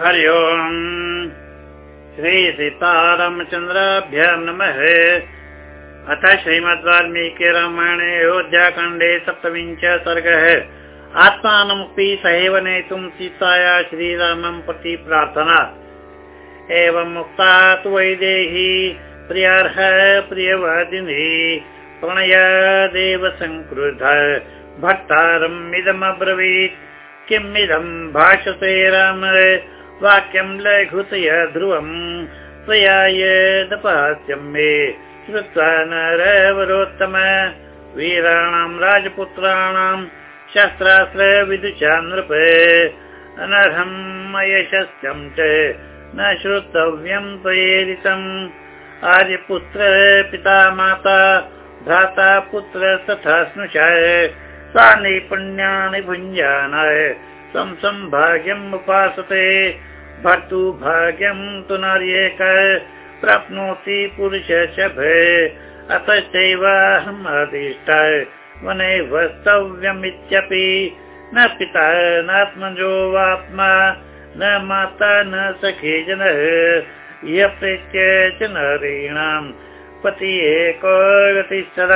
हरि ओम्। श्रीसीतारामचन्द्राभ्यां नमः। अथ श्रीमद् वाल्मीकि रामायणे अयोध्याखण्डे सप्तविंश सर्गः। आत्मानमपि सहैव नेतुं सीताया श्रीरामं प्रति प्रार्थना। एवं मुक्ता तु वैदेही प्रियार्ह प्रियवादिनी प्रणयादेव संक्रुध भक्तारम् इदमब्रवीत्। किम् इदम् भाषते राम वाक्यं लघुतय ध्रुवम् त्वयाय दपास्यं मे श्रुत्वा नरवरोत्तम। वीराणां राजपुत्राणां शस्त्रास्त्र विदुषा नृप अनर्हम् अयशस्यं च न श्रोतव्यं त्वयेदितम्। आर्यपुत्र पिता माता भ्राता पुत्र तथा स्नुषा तानि पुण्यानि भुञ्जानाय संभाग्यम् उपासते। भर्तु भाग्यं तु नार्येक प्राप्नोति पुरुष अतश्चैवाहम् आदिष्टाय वने वस्तव्यमित्यपि न पिता नात्मजो वात्मा न माता न सखी जनः। य प्रेत्य च नरीणां पति एको गतिश्चर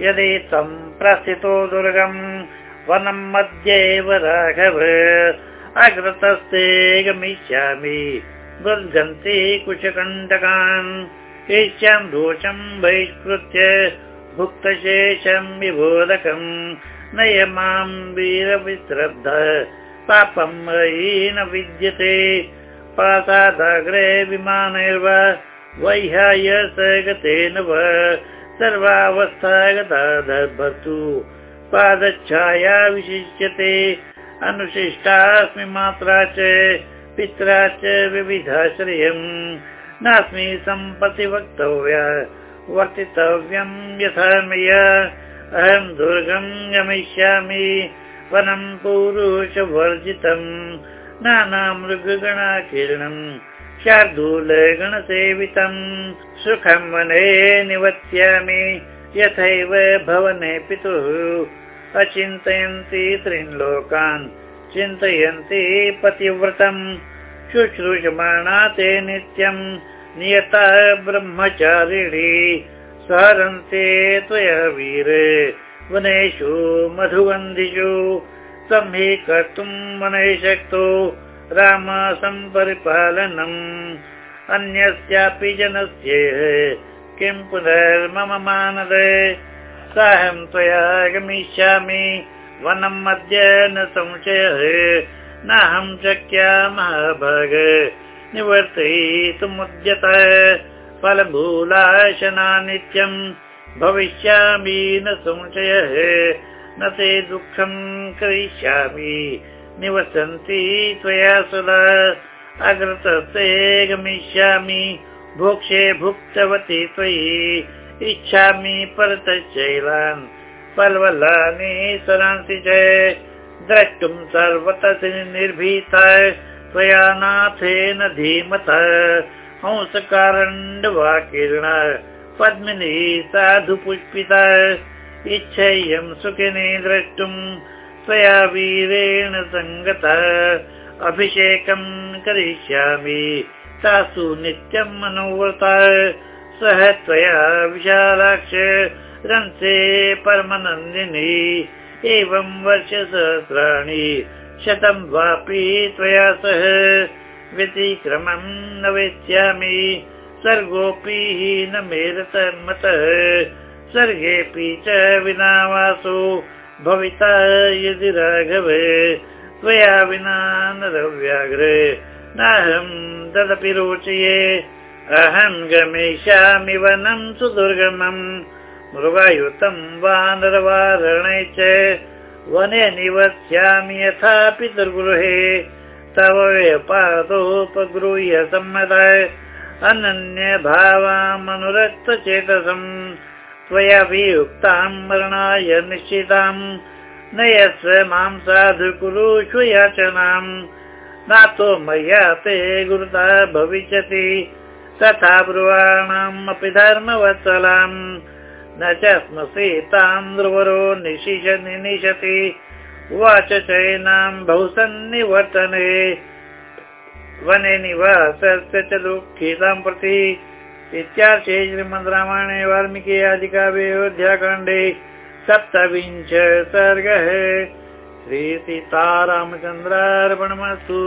यदि तं प्रस्थितो दुर्गम् वनं मध्येव राघव। अग्रतस्ते गमिष्यामि दुर्गन्ति कुशकण्टकान्। एष्यां दोषं बहिष्कृत्य भुक्तशेषं विबोधकम्। नय मां वीरविश्रद्ध पापं न विद्यते। पासादाग्रे विमानैर्व वैहाय स गतेन वा। सर्वावस्था गता दर्भतु पादच्छाया विशिष्यते अनुशिष्टास्मि मात्रा च पित्रा च विविधाश्रयम्। नास्मि सम्पति वक्तव्या वर्तितव्यं यथा मया। अहं दुर्गं गमिष्यामि वनं पुरुषवर्जितम्। नानामृगगणाकीर्णम् शार्दूलगणसेवितम्। सुखं वने निवत्स्यामि यथैव भवने पितुः। अचिन्तयन्ति त्रीन् लोकान् चिन्तयन्ति पतिव्रतम्। शुश्रूषमाणा ते नित्यम् नियता ब्रह्मचारिणी। सहरन्ते त्वया वीर वनेषु मधुगन्धिषु कर्तुम् वने शक्तो राम सम्परिपालनम्। अन्यस्यापि जनस्य किं पुनर्मम मानद? साहं त्वया गमिष्यामि। वनं मध्ये न संशयः। नाहं शक्या महाभाग निवर्तयितुमुद्यत। फलभूलाशना नित्यं। भविष्यामि न संशयः। न ते दुःखं करिष्यामि। निवसन्ति त्वया सदा अग्रतस्ते गमिष्यामि भोक्षे भुक्तवती त्वयि। इच्छामि परतशैलान् पल्वलानि सरांसि च। द्रष्टुं सर्वतः निर्भीता। त्वया नाथेन धीमत। हंसकारण्डवा किरण पद्मिनी साधु पुष्पिता इच्छेयं सुखिनी द्रष्टुम् त्वया वीरेण सङ्गत। अभिषेकं करिष्यामि तासु नित्यं मनोव्रता सह त्वया विशालाक्ष रन्से परमनन्दिनी एवं वर्षसहस्राणि शतं वापि त्वया सह व्यतिक्रमं न वेत्स्यामि। सर्गोऽपि न मेरतन्मतः सर्गेऽपि च विना वासो भविता यदि राघव त्वया विना न रव्याग्रे नाहं तदपि रोचये अहं गमिष्यामि वनं सुदुर्गमम् मृगायुतं वानरवारणे च वने निवस्यामि यथापि दुर्गृहे तव पादोपगृह्य सम्मदाय अनन्यभावामनुरक्तचेतसम् त्वया वियुक्तां मरणाय निश्चिताम् न यस्व मां साधु कुरुष्व याचनाम् नातो मया ते गुरुता भविष्यति। तथा ब्रुवाणाम् अपि धर्मवत्सलाम्। न च स्मसि सीतां ध्रुवरो निशिष निनिशति। उवाच चैनाम् बहुसन्निवर्तने। वने निवासस्य च दुःखितां प्रति। इत्यार्थे श्रीमद् रामायणे वाल्मीकि आदिकाव्ये अयोध्याकाण्डे सप्तविंश सर्गः। श्रीसीतारामचन्द्रार्पणमस्तु